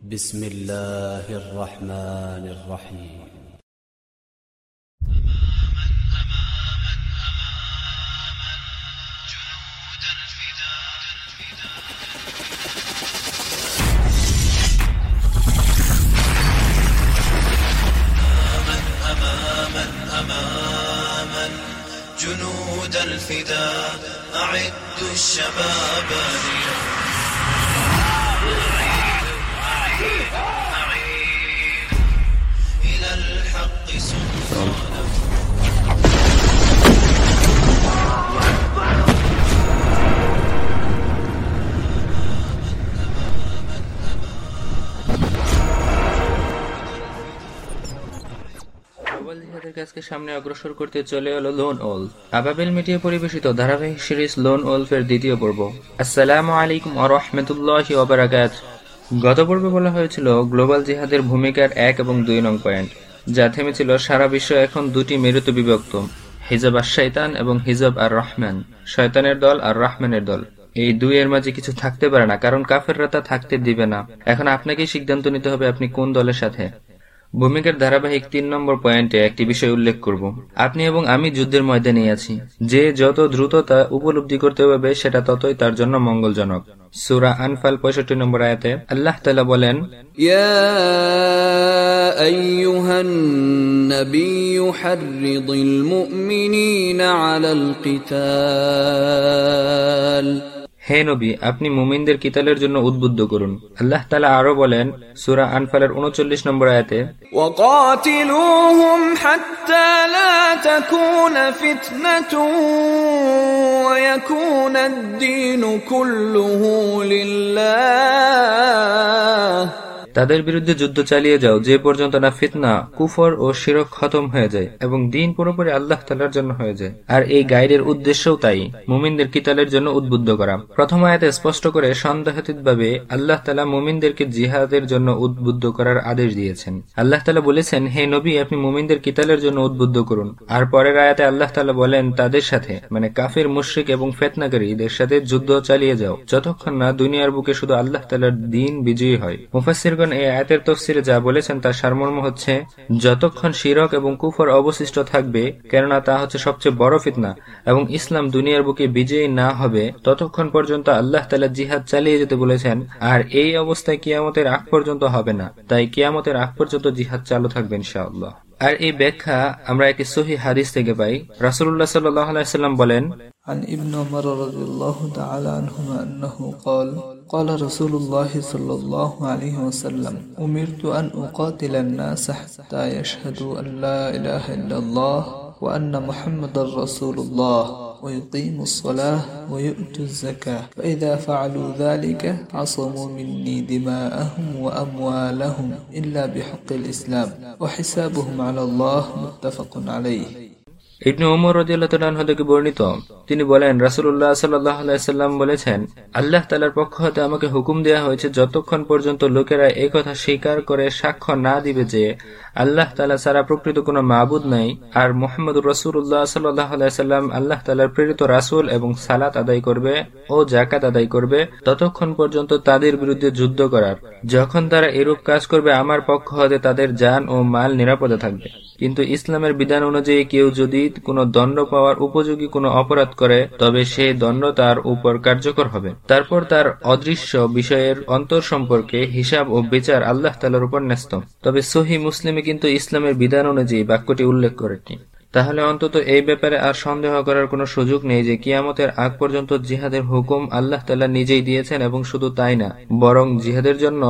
بسم الله الرحمن الرحيم. أماما أماما أماما جنودا فدادا أعدوا الشباب কাজকে সামনে অগ্রসর করতে চলে এলো লোন ওল। আবাবিল মিডিয়া পরিবেশিত ধারাবাহিক সিরিজ লোন ওলফের দ্বিতীয় পর্ব। আসসালামু আলাইকুম আরহামতুল্লাহি ওবারাকাত গত পর্বে বলা হয়েছিল, গ্লোবাল জিহাদের ভূমিকার এক এবং দুই নং পয়েন্ট, যা থেমেছিল সারা বিশ্ব এখন দুটি মেরুতে বিভক্ত, হিজাব আর শৈতান এবং হিজাব আর রহমান শয়তানের দল আর রহমানের দল। এই দুইয়ের মাঝে কিছু থাকতে পারে না, কারণ কাফেররা তা থাকতে দিবে না। এখন আপনাকেই সিদ্ধান্ত নিতে হবে আপনি কোন দলের সাথে। ভূমিকার ধারাবাহিক তিন নম্বর পয়েন্টে একটি বিষয় উল্লেখ করব আপনি এবং আমি যুদ্ধের ময়দানে আছি যে যত দ্রুত তা উপলব্ধি করতে পারবে সেটা ততই তার জন্য মঙ্গলজনক সুরা আনফাল পঁয়ষট্টি নম্বর আয়াতে আল্লাহ তালা বলেন يا أيها النبي حرض المؤمنين على القتال হে নবী আপনি মুমিনদের কিতালের জন্য উদ্বুদ্ধ করুন আল্লাহ তালা আরো বলেন সুরা আনফালের উনচল্লিশ নম্বর আয়াতে وقاتلوهم حتى لا تكون فتنة ويكون الدين كله لله তাদের বিরুদ্ধে যুদ্ধ চালিয়ে যাও, যে পর্যন্ত না ফিতনা, কুফর ও শিরক খতম হয়ে যায় এবং দিন পুরোপুরি আল্লাহ তালার জন্য হয়ে যায়। আর এই গাইডের উদ্দেশ্যও তাই, মুমিনদের কিতালের জন্য উদ্বুদ্ধ করা। প্রথম আয়াতে স্পষ্ট করে সন্দেহাতীত ভাবে আল্লাহ তালা মুমিনদেরকে জিহাদের জন্য উদ্বুদ্ধ করার আদেশ দিয়েছেন। আল্লাহ তালা বলেছেন, হে নবী, আপনি মুমিনদের কিতালের জন্য উদ্বুদ্ধ করুন। আর পরের আয়াতে আল্লাহ তালা বলেন, তাদের সাথে মানে কাফির, মুশ্রিক এবং ফেতনাকারীদের সাথে যুদ্ধ চালিয়ে যাও। যতক্ষণ না দুনিয়ার বুকে শুধু আল্লাহ তালার দিন বিজয়ী হয়। মুফাসিরগণ এই আয়াতের তফসিরে যা বলেছেন তার সারমর্ম হচ্ছে যতক্ষণ শিরক এবং কুফর অবশিষ্ট থাকবে কেননা তা হচ্ছে সবচেয়ে বড় ফিতনা এবং ইসলাম দুনিয়ার বুকে বিজয়ী না হবে ততক্ষণ পর্যন্ত আল্লাহ তালা জিহাদ চালিয়ে যেতে বলেছেন আর এই অবস্থায় কিয়ামতের আগ পর্যন্ত হবে না তাই কিয়ামতের আগ পর্যন্ত জিহাদ চালু থাকবে ইনশাআল্লাহ আর এই ব্যাখ্যা আমরা একটি সহি হাদিস থেকে পাই রাসুল্লাহ সাল্লাম বলেন عن ابن عمر رضي الله تعالى عنهما أنه قال قال رسول الله صلى الله عليه وسلم أمرت أن أقاتل الناس حتى يشهدوا أن لا إله إلا الله وأن محمد رسول الله ويقيموا الصلاة ويؤتوا الزكاة فإذا فعلوا ذلك عصموا مني دماءهم وأموالهم إلا بحق الإسلام وحسابهم على الله متفق عليه. ইবনে উমর রদিয়াল্লাহ থেকে বর্ণিত। তিনি বলেন রাসুল্লাহ সাল্লাম বলেছেন, আল্লাহ তালার পক্ষ হতে আমাকে হুকুম দেয়া হয়েছে, যতক্ষণ পর্যন্ত লোকেরা এই কথা স্বীকার করে সাক্ষ্য না দিবে যে আল্লাহ তালা ছাড়া প্রকৃত কোনো মাবুদ নাই, আর মোহাম্মদ রসুল্লাহ সাল্লাম আল্লাহ তালার প্রেরিত রাসুল এবং সালাত আদায় করবে ও জাকাত আদায় করবে, ততক্ষণ পর্যন্ত তাদের বিরুদ্ধে যুদ্ধ করার। যখন তারা এরূপ কাজ করবে, আমার পক্ষ হতে তাদের যান ও মাল নিরাপদে থাকবে। কিন্তু ইসলামের বিধান অনুযায়ী কেউ যদি কোনো দণ্ড পাওয়ার উপযোগী কোনো অপরাধ করে, তবে সেই দণ্ড তার উপর কার্যকর হবে। তারপর তার অদৃশ্য বিষয়ের অন্তর সম্পর্কে হিসাব ও বিচার আল্লাহ তালার উপর ন্যস্ত। তবে সহি মুসলিমে কিন্তু ইসলামের বিধান অনুযায়ী বাক্যটি উল্লেখ করেনি তাহলে অন্তত এই ব্যাপারে আর সন্দেহ করার কোনো সুযোগ নেই যে কিয়ামতের আগ পর্যন্ত জিহাদের হুকুম আল্লাহ তাল্লাহ নিজেই দিয়েছেন এবং শুধু তাই না, বরং জিহাদের জন্য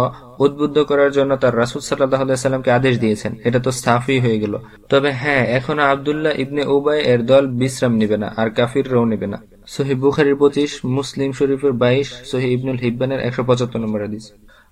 উদ্বুদ্ধ করার জন্য তার রাসুল সাল্লাহ সাল্লামকে আদেশ দিয়েছেন। এটা তো সাফই হয়ে গেল। তবে হ্যাঁ এখনও আবদুল্লাহ ইবনে উবাই এর দল বিশ্রাম নিবে না আর কাফিররাও নিবে না। সহি বুখারির পঁচিশ, মুসলিম শরীফের বাইশ, সহি ইবনুল হিব্বানের একশো পঁচাত্তর নম্বর হাদিস।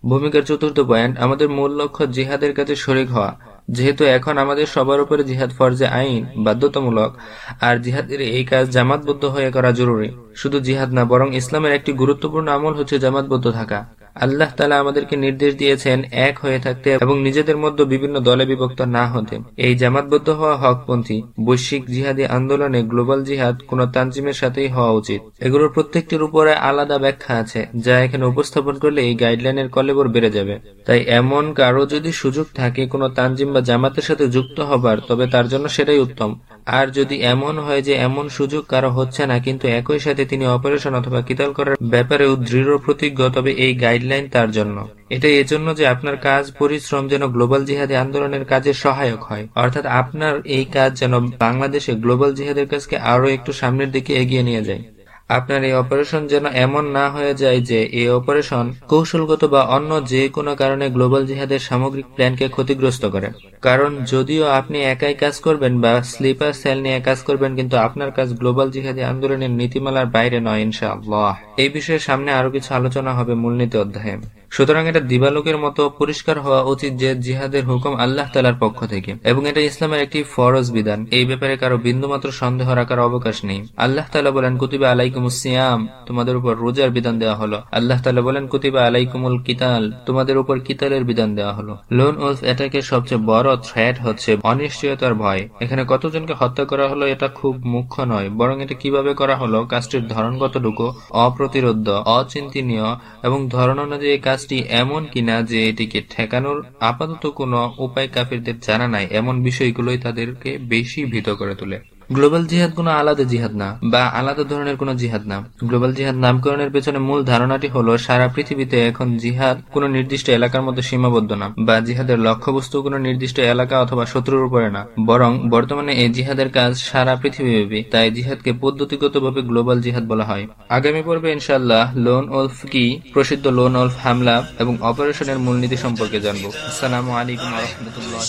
ভূমিকার চতুর্থ পয়েন্ট, আমাদের মূল লক্ষ্য জিহাদের কাছে শরিক হওয়া। যেহেতু এখন আমাদের সবার উপরে জিহাদ ফরজে আইন, বাধ্যতামূলক, আর জিহাদের এই কাজ জামাতবদ্ধ হয়ে করা জরুরি। শুধু জিহাদ না, বরং ইসলামের একটি গুরুত্বপূর্ণ আমল হচ্ছে জামাতবদ্ধ থাকা। আল্লাহ তালা আমাদেরকে নির্দেশ দিয়েছেন এক হয়ে থাকতে এবং নিজেদের মধ্যে বিভিন্ন দলে বিভক্ত না হতে। এই জামাতবদ্ধ হওয়া হকপন্থী বৈশ্বিক জিহাদি আন্দোলনে গ্লোবাল জিহাদ কোন তানজিমের সাথেই হওয়া উচিত। এগুলোর প্রত্যেকটির উপরে আলাদা ব্যাখ্যা আছে, যা এখানে উপস্থাপন করলে এই গাইডলাইনের কলেবর বেড়ে যাবে। তাই এমন কারও যদি সুযোগ থাকে কোনো তানজিম বা জামাতের সাথে যুক্ত হবার, তবে তার জন্য সেটাই উত্তম। আর যদি এমন হয় যে এমন সুযোগ কারও হচ্ছে না, কিন্তু একই সাথে তিনি অপারেশন অথবা কিতাল করার ব্যাপারেও দৃঢ় প্রতিজ্ঞ, তবে এই গাইডলাইন তার জন্য। এটা এজন্য যে আপনার কাজ, পরিশ্রম যেন গ্লোবাল জিহাদি আন্দোলনের কাজে সহায়ক হয়। অর্থাৎ আপনার এই কাজ যেন বাংলাদেশে গ্লোবাল জিহাদের কাজকে আরও একটু সামনের দিকে এগিয়ে নিয়ে যায়। আপনার এই অপারেশন যেন এমন না হয়ে যায় যে এই অপারেশন কৌশলগত বা অন্য যে কোনো কারণে গ্লোবাল জিহাদের সামগ্রিক প্ল্যানকে ক্ষতিগ্রস্ত করে। কারণ যদিও আপনি একাই কাজ করবেন বা স্লিপার সেল নিয়ে কাজ করবেন, কিন্তু আপনার কাজ গ্লোবাল জিহাদি আন্দোলনের নীতিমালার বাইরে নয়, ইনশাআল্লাহ। এই বিষয়ে সামনে আরও কিছু আলোচনা হবে মূলনীতি অধ্যায়ে। সুতরাং এটা দিবালোকের মতো পরিষ্কার হওয়া উচিত যে জিহাদের হুকুম আল্লাহ তালার পক্ষ থেকে। এবং এটা ইসলামের একটি ফরজ বিধান। এই ব্যাপারে কারও বিন্দুমাত্র সন্দেহ রাখার অবকাশ নেই। আল্লাহ তালা বলেন, কুতিবা আলাইকুম সিয়াম। তোমাদের উপর রোজার বিধান দেওয়া হলো। আল্লাহ তালা বলেন, কুতিবা আলাইকুমুল কিতাল। তোমাদের উপর কিতালের বিধান দেওয়া হলো। লোন উলফ এটাকের সবচেয়ে বড় থ্রেট হচ্ছে অনিশ্চয়তার ভয়। এখানে কতজনকে হত্যা করা হলো এটা খুব মুখ্য নয়, বরং এটা কীভাবে করা হলো, কাজটির ধরন কতটুকু অপ্রতিরোধ অচিন্তনীয় এবং ধরন অনুযায়ী কাজ কাজটি এমন কিনা যে এটিকে ঠেকানোর আপাতত কোনো উপায় কাফিরদের জানা নাই, এমন বিষয়গুলোই তাদেরকে বেশি ভীত করে তোলে। গ্লোবাল জিহাদ কোনো আলাদা জিহাদ না, বা আলাদা ধরনের কোনো জিহাদ না। গ্লোবাল জিহাদ নামকরণের পেছনে মূল ধারণাটি হলো, সারা পৃথিবীতে এখন জিহাদ কোনো নির্দিষ্ট এলাকার মধ্যে সীমাবদ্ধ না, বা জিহাদের লক্ষ্যবস্তু কোনো নির্দিষ্ট এলাকা অথবা শত্রুর উপরে না। বরং বর্তমানে এই জিহাদের কাজ সারা পৃথিবীব্যাপী, তাই জিহাদকে পদ্ধতিগতভাবে গ্লোবাল জিহাদ বলা হয়। আগামী পর্বে ইনশাল্লাহ লোন ওলফ কি, প্রসিদ্ধ লোন ওলফ হামলা এবং অপারেশনের মূলনীতি সম্পর্কে জানব। আসসালামু আলাইকুম রহমতুল্লাহ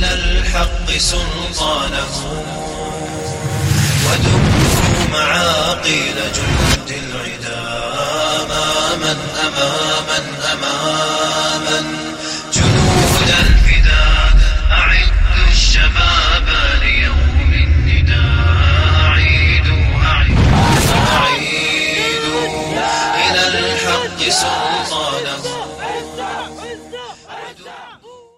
إلى الحق سلطانه ودبوا معاقيل جند العدا. ما من أمام